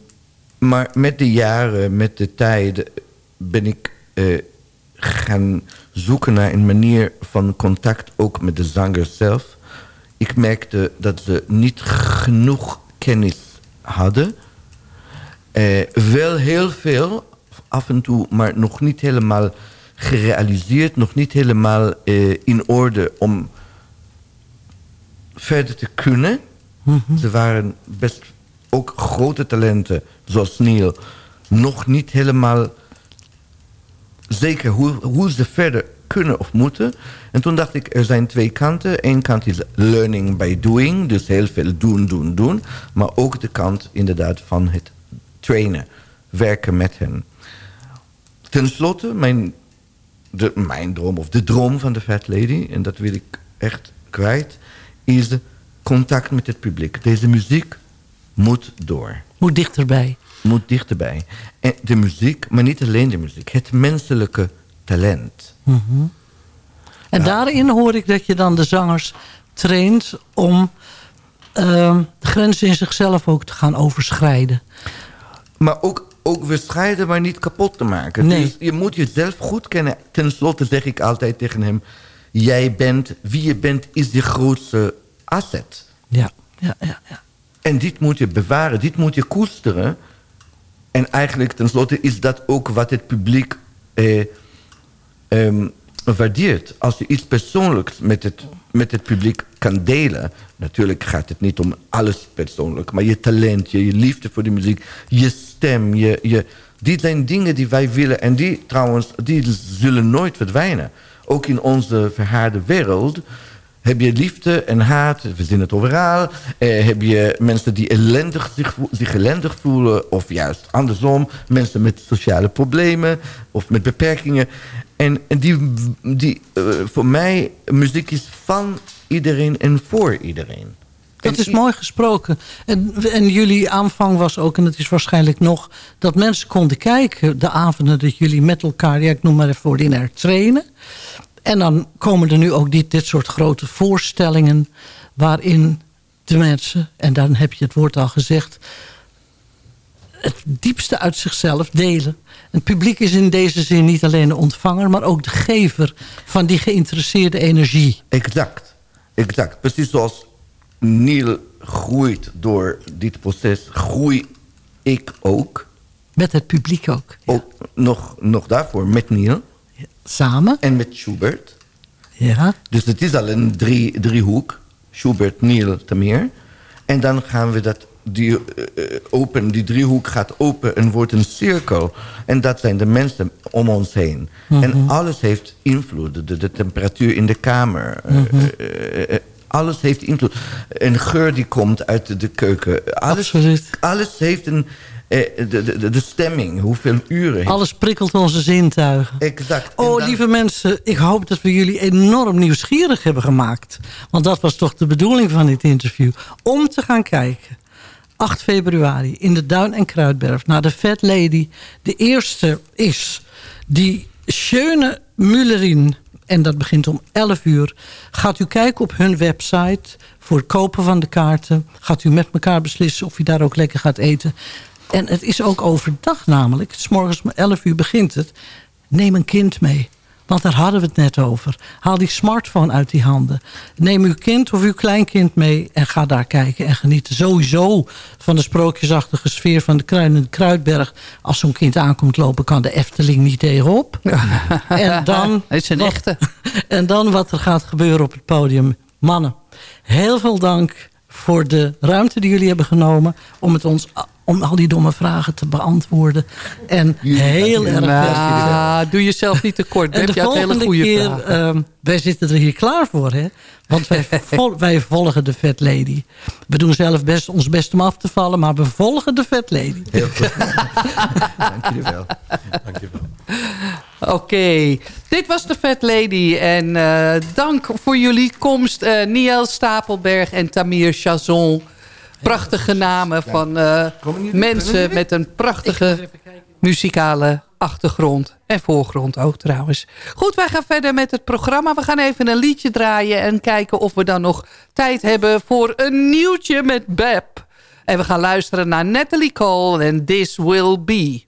maar met de jaren, met de tijd ben ik uh, gaan zoeken naar een manier van contact ook met de zanger zelf. Ik merkte dat ze niet genoeg kennis hadden. Uh, wel heel veel, af en toe, maar nog niet helemaal gerealiseerd. Nog niet helemaal uh, in orde om verder te kunnen. Mm -hmm. Ze waren best ook grote talenten, zoals Neil, nog niet helemaal zeker hoe, hoe ze verder kunnen of moeten. En toen dacht ik, er zijn twee kanten. Eén kant is learning by doing, dus heel veel doen, doen, doen. Maar ook de kant inderdaad van het trainen, werken met hen. Ten slotte, mijn, de, mijn droom, of de droom van de Fat Lady... en dat wil ik echt kwijt, is contact met het publiek. Deze muziek moet door. Moet dichterbij moet dichterbij. En de muziek, maar niet alleen de muziek. Het menselijke talent. Mm -hmm. En ja. daarin hoor ik dat je dan de zangers traint... om uh, de grenzen in zichzelf ook te gaan overschrijden. Maar ook, ook maar niet kapot te maken. Nee. Dus je moet jezelf goed kennen. Ten slotte zeg ik altijd tegen hem... jij bent, wie je bent, is je grootste asset. Ja, ja, ja. ja. En dit moet je bewaren, dit moet je koesteren... En eigenlijk tenslotte is dat ook wat het publiek eh, um, waardeert. Als je iets persoonlijks met het, met het publiek kan delen... natuurlijk gaat het niet om alles persoonlijk... maar je talent, je, je liefde voor de muziek, je stem... Je, je, die zijn dingen die wij willen en die trouwens die zullen nooit verdwijnen. Ook in onze verhaarde wereld heb je liefde en haat, we zien het overal. Eh, heb je mensen die ellendig zich, zich ellendig voelen... of juist andersom, mensen met sociale problemen... of met beperkingen. En, en die, die uh, voor mij, muziek is van iedereen en voor iedereen. Dat is mooi gesproken. En, en jullie aanvang was ook, en het is waarschijnlijk nog... dat mensen konden kijken de avonden dat jullie met elkaar... ja, ik noem maar even ordinair trainen... En dan komen er nu ook dit, dit soort grote voorstellingen... waarin de mensen, en dan heb je het woord al gezegd... het diepste uit zichzelf delen. Het publiek is in deze zin niet alleen de ontvanger... maar ook de gever van die geïnteresseerde energie. Exact. Exact. Precies zoals Neil groeit door dit proces, groei ik ook. Met het publiek ook. Ook nog, nog daarvoor met Neil. Samen. En met Schubert. Ja. Dus het is al een drie, driehoek. Schubert, Neil, Tamir. En dan gaan we dat die, eh, eh, open, die driehoek gaat open en wordt een cirkel. En dat zijn de mensen om ons heen. En alles heeft invloed. De, de temperatuur in de kamer. eh, eh, alles heeft invloed. Een geur die komt uit de, de keuken. Alles, alles heeft een... eh, de, de, de stemming, hoeveel uren. Alles prikkelt onze zintuigen. Exact. Oh, dan- lieve mensen, ik hoop dat we jullie enorm nieuwsgierig hebben gemaakt. Want dat was toch de bedoeling van dit interview. Om te gaan kijken, 8 februari, in de Duin en Kruidberg... naar de Fat Lady. De eerste is die Schöne Müllerin... en dat begint om 11 uur. Gaat u kijken op hun website voor het kopen van de kaarten. Gaat u met elkaar beslissen of u daar ook lekker gaat eten. En het is ook overdag namelijk. S morgens om 11 uur begint het. Neem een kind mee. Want daar hadden we het net over. Haal die smartphone uit die handen. Neem uw kind of uw kleinkind mee en ga daar kijken en genieten. Sowieso van de sprookjesachtige sfeer van de Kruinende Kruidberg. Als zo'n kind aankomt lopen kan de Efteling niet tegenop. <laughs> en dan, is een wat- echte. <laughs> En dan wat er gaat gebeuren op het podium. Mannen, heel veel dank voor de ruimte die jullie hebben genomen... om, het ons, om al die domme vragen te beantwoorden. En heel erg Nou, doe jezelf niet tekort. en de Je hele volgende goede keer, ehm, wij zitten er hier klaar voor, hè? Want wij, <laughs> vol- wij volgen de Fat Lady. We doen zelf best ons best om af te vallen, maar we volgen de Fat Lady. Heel goed. <laughs> Dank jullie wel. Oké, dit was de Fat Lady. En eh, dank voor jullie komst. eh Niel Stapelberg en Tamir Chazon. Prachtige namen van eh, mensen met een prachtige muzikale achtergrond. En voorgrond ook trouwens. Goed, wij gaan verder met het programma. We gaan even een liedje draaien en kijken of we dan nog tijd hebben voor een nieuwtje met Beb. En we gaan luisteren naar Natalie Cole en This Will Be.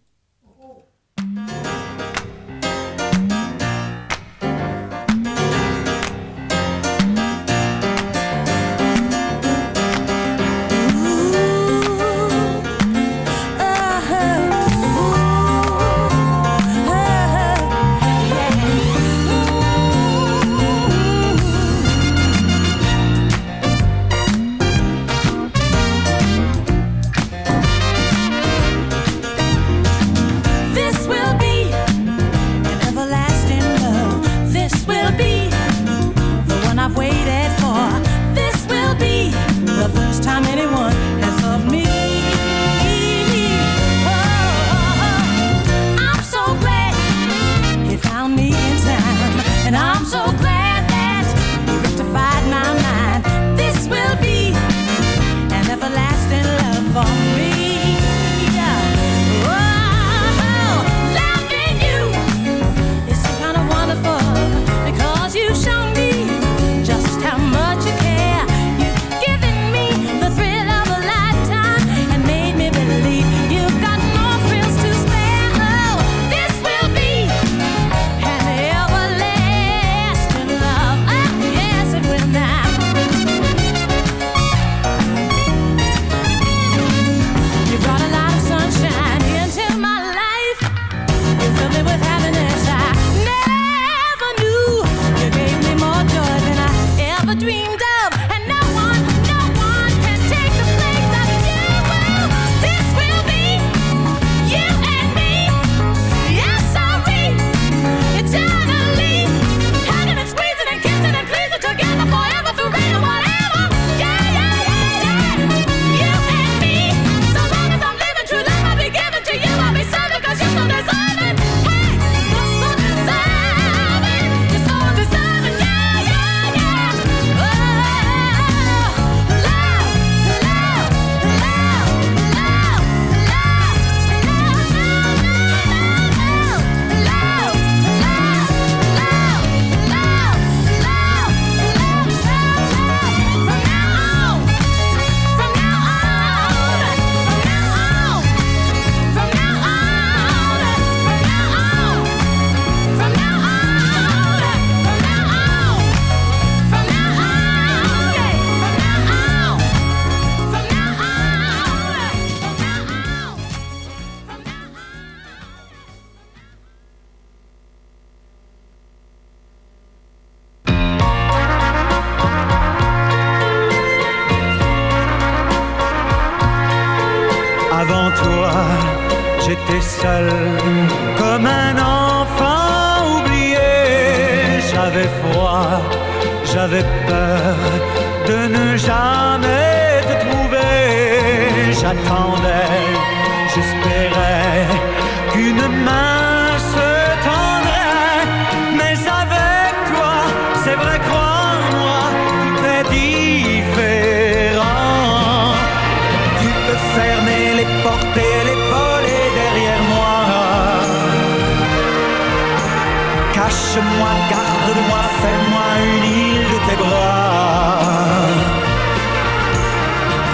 Cache-moi, garde-moi, fais-moi une île de tes bras.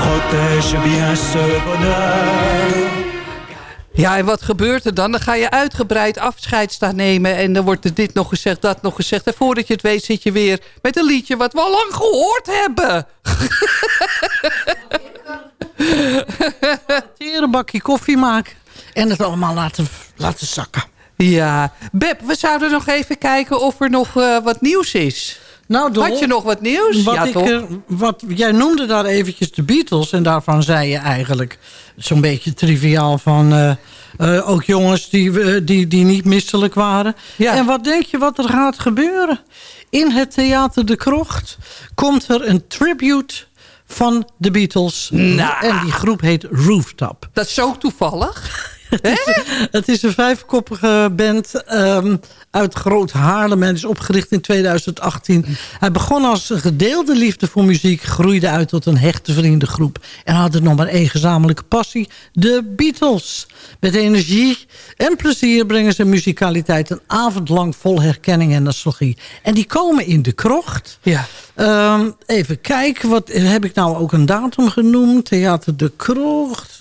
Protège bien ce bonheur. Ja, en wat gebeurt er dan? Dan ga je uitgebreid afscheid staan nemen... en dan wordt er dit nog gezegd, dat nog gezegd. En voordat je het weet zit je weer met een liedje... wat we al lang gehoord hebben. Een bakje koffie maken. En het allemaal laten, laten zakken. Ja, Beb, we zouden nog even kijken of er nog eh, wat nieuws is. Nou, Dol, Had je nog wat nieuws? Wat ja, ik, toch? eh, wat, jij noemde daar eventjes de Beatles. En daarvan zei je eigenlijk zo'n beetje triviaal van... eh, ook jongens die, die, die niet misselijk waren. Ja. En wat denk je wat er gaat gebeuren? In het Theater de Krocht komt er een tribute van de Beatles. Nou. En die groep heet Rooftop. Dat is zo toevallig. Het is een vijfkoppige band ehm, uit Groot Haarlem en is opgericht in 2018. Hij begon als een gedeelde liefde voor muziek, groeide uit tot een hechte vriendengroep en had er nog maar één gezamenlijke passie, de Beatles. Met energie en plezier brengen ze muzikaliteit een avond lang vol herkenning en nostalgie. En die komen in de krocht. Ja. Ehm, even kijken, wat heb ik nou ook een datum genoemd? Theater de Krocht.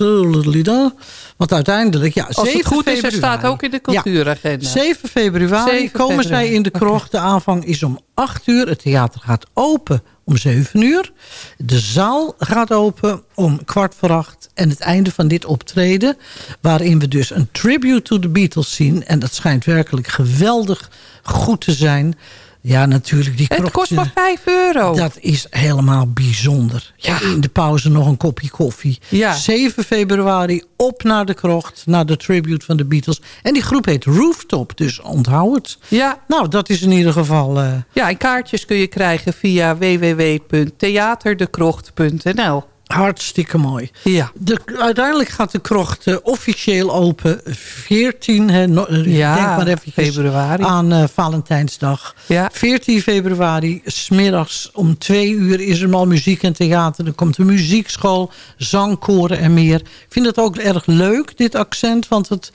Want uiteindelijk, ja, Als het 7 goed is, er februari. staat ook in de cultuuragenda. Ja, 7 februari 7 komen februari. zij in de krocht. De aanvang is om 8 uur. Het theater gaat open om 7 uur. De zaal gaat open om kwart voor acht. En het einde van dit optreden... waarin we dus een tribute to the Beatles zien... en dat schijnt werkelijk geweldig goed te zijn... Ja, natuurlijk. Die Het kost eh, maar 5 euro. dat is helemaal bijzonder. Ja. In de pauze nog een kopje koffie. Ja. 7 februari op naar de krocht. Naar de tribute van de Beatles. En die groep heet Rooftop. Dus onthoud het. Ja, Nou, dat is in ieder geval... eh, ja, en kaartjes kun je krijgen via www.theaterdekrocht.nl. hartstikke mooi. Ja. De, uiteindelijk gaat de krocht eh, officieel open 14 hè, no- eh, Ja, denk maar eventjes februari. aan eh, Valentijnsdag. Ja. 14 februari, smiddags om twee uur is er al muziek en theater. Er komt een muziekschool, zangkoren en meer. Ik vind het ook erg leuk, dit accent, want het,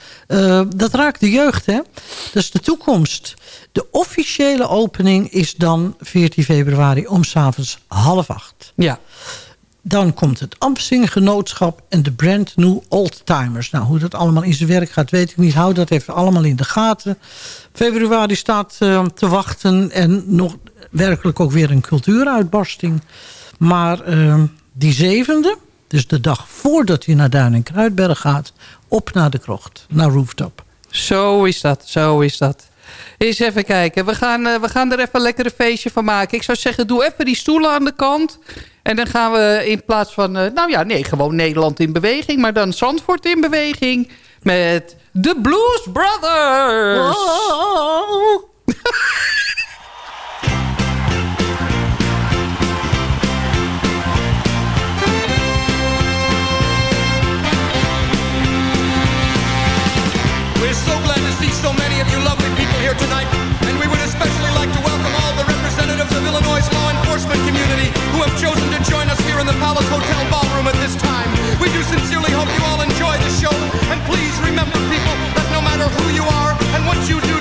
dat raakt de jeugd. Hè? Dat is de toekomst. De officiële opening is dan 14 februari om s'avonds half acht. Ja. Dan komt het Amsing Genootschap en de Brand New Oldtimers. Nou, hoe dat allemaal in zijn werk gaat, weet ik niet. Hou dat even allemaal in de gaten. Februari staat eh, te wachten en nog werkelijk ook weer een cultuuruitbarsting. Maar eh, die zevende, dus de dag voordat hij naar Duin en Kruidberg gaat... op naar de krocht, naar Rooftop. Zo is dat, zo is dat. Eens even kijken. We gaan, eh, we gaan er even een lekkere feestje van maken. Ik zou zeggen, doe even die stoelen aan de kant. En dan gaan we in plaats van... eh, nou ja, nee, gewoon Nederland in beweging. Maar dan Zandvoort in beweging. Met de Blues Brothers. We're <laughs> law community who have chosen to join us here in the Palace Hotel ballroom at this time. We do sincerely hope you all enjoy the show, and please remember, people, that no matter who you are and what you do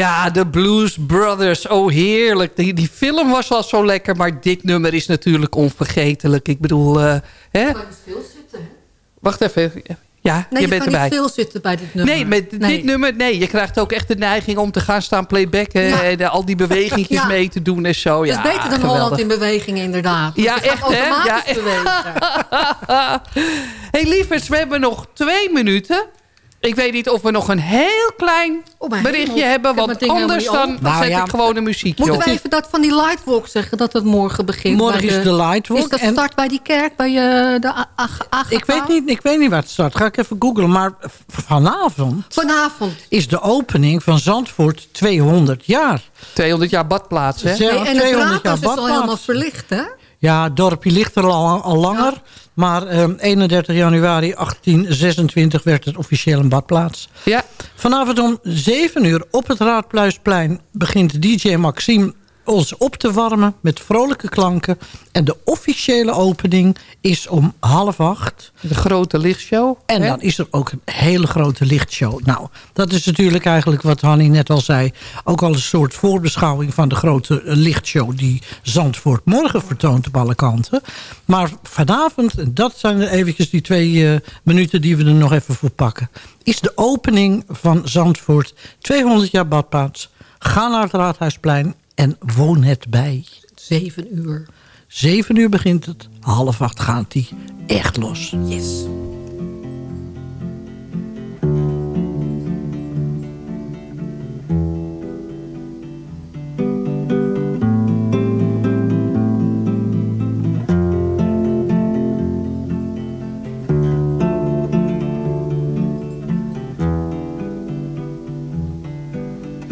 Ja, de Blues Brothers. Oh, heerlijk. Die, die film was al zo lekker, maar dit nummer is natuurlijk onvergetelijk. Ik bedoel, eh, hè? Wacht even. Ja, Nee, je, je, bent kan erbij. niet stilzitten bij dit nummer. Nee, met Nee. dit nummer, nee. Je krijgt ook echt de neiging om te gaan staan playbacken. Ja. En eh, al die bewegingjes Ja. mee te doen en zo. Dat Ja, is beter dan geweldig. Holland in beweging, inderdaad. Want Ja, je echt, hè? automatisch Ja. bewegen. <laughs> hey, lieverd, we hebben nog twee minuten. Ik weet niet of we nog een heel klein Oh, berichtje hemel. hebben. Want anders dan, Nou zet ja, ik gewoon een muziekje Moeten we even dat van die Lightwalk zeggen, dat het morgen begint? Morgen is de Lightwalk Is dat en- start bij die kerk, bij eh, de A- A- Agatha? Ik weet, niet, ik weet niet waar het staat. Ga ik even googlen. Maar vanavond Vanavond. is de opening van Zandvoort 200 jaar. 200 jaar badplaats, hè? Ja, Nee, en het 200 jaar raadhuis is al badplaats. helemaal verlicht, hè? Ja, het dorpje ligt er al, al langer. Maar ehm, 31 januari 1826 werd het officieel een badplaats. Ja. Vanavond om 7 uur op het Raadpluisplein begint DJ Maxime ons op te warmen met vrolijke klanken. En de officiële opening is om half acht. De grote lichtshow. En hè? dan is er ook een hele grote lichtshow. Nou, dat is natuurlijk eigenlijk wat Hanny net al zei. Ook al een soort voorbeschouwing van de grote lichtshow... die Zandvoort morgen vertoont op alle kanten. Maar vanavond, en dat zijn eventjes die twee eh, minuten... die we er nog even voor pakken... is de opening van Zandvoort 200 jaar badplaats. Ga naar het Raadhuisplein en woon het bij. Zeven uur. Zeven uur begint het, half acht gaat die echt los. Yes.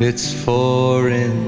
It's four in the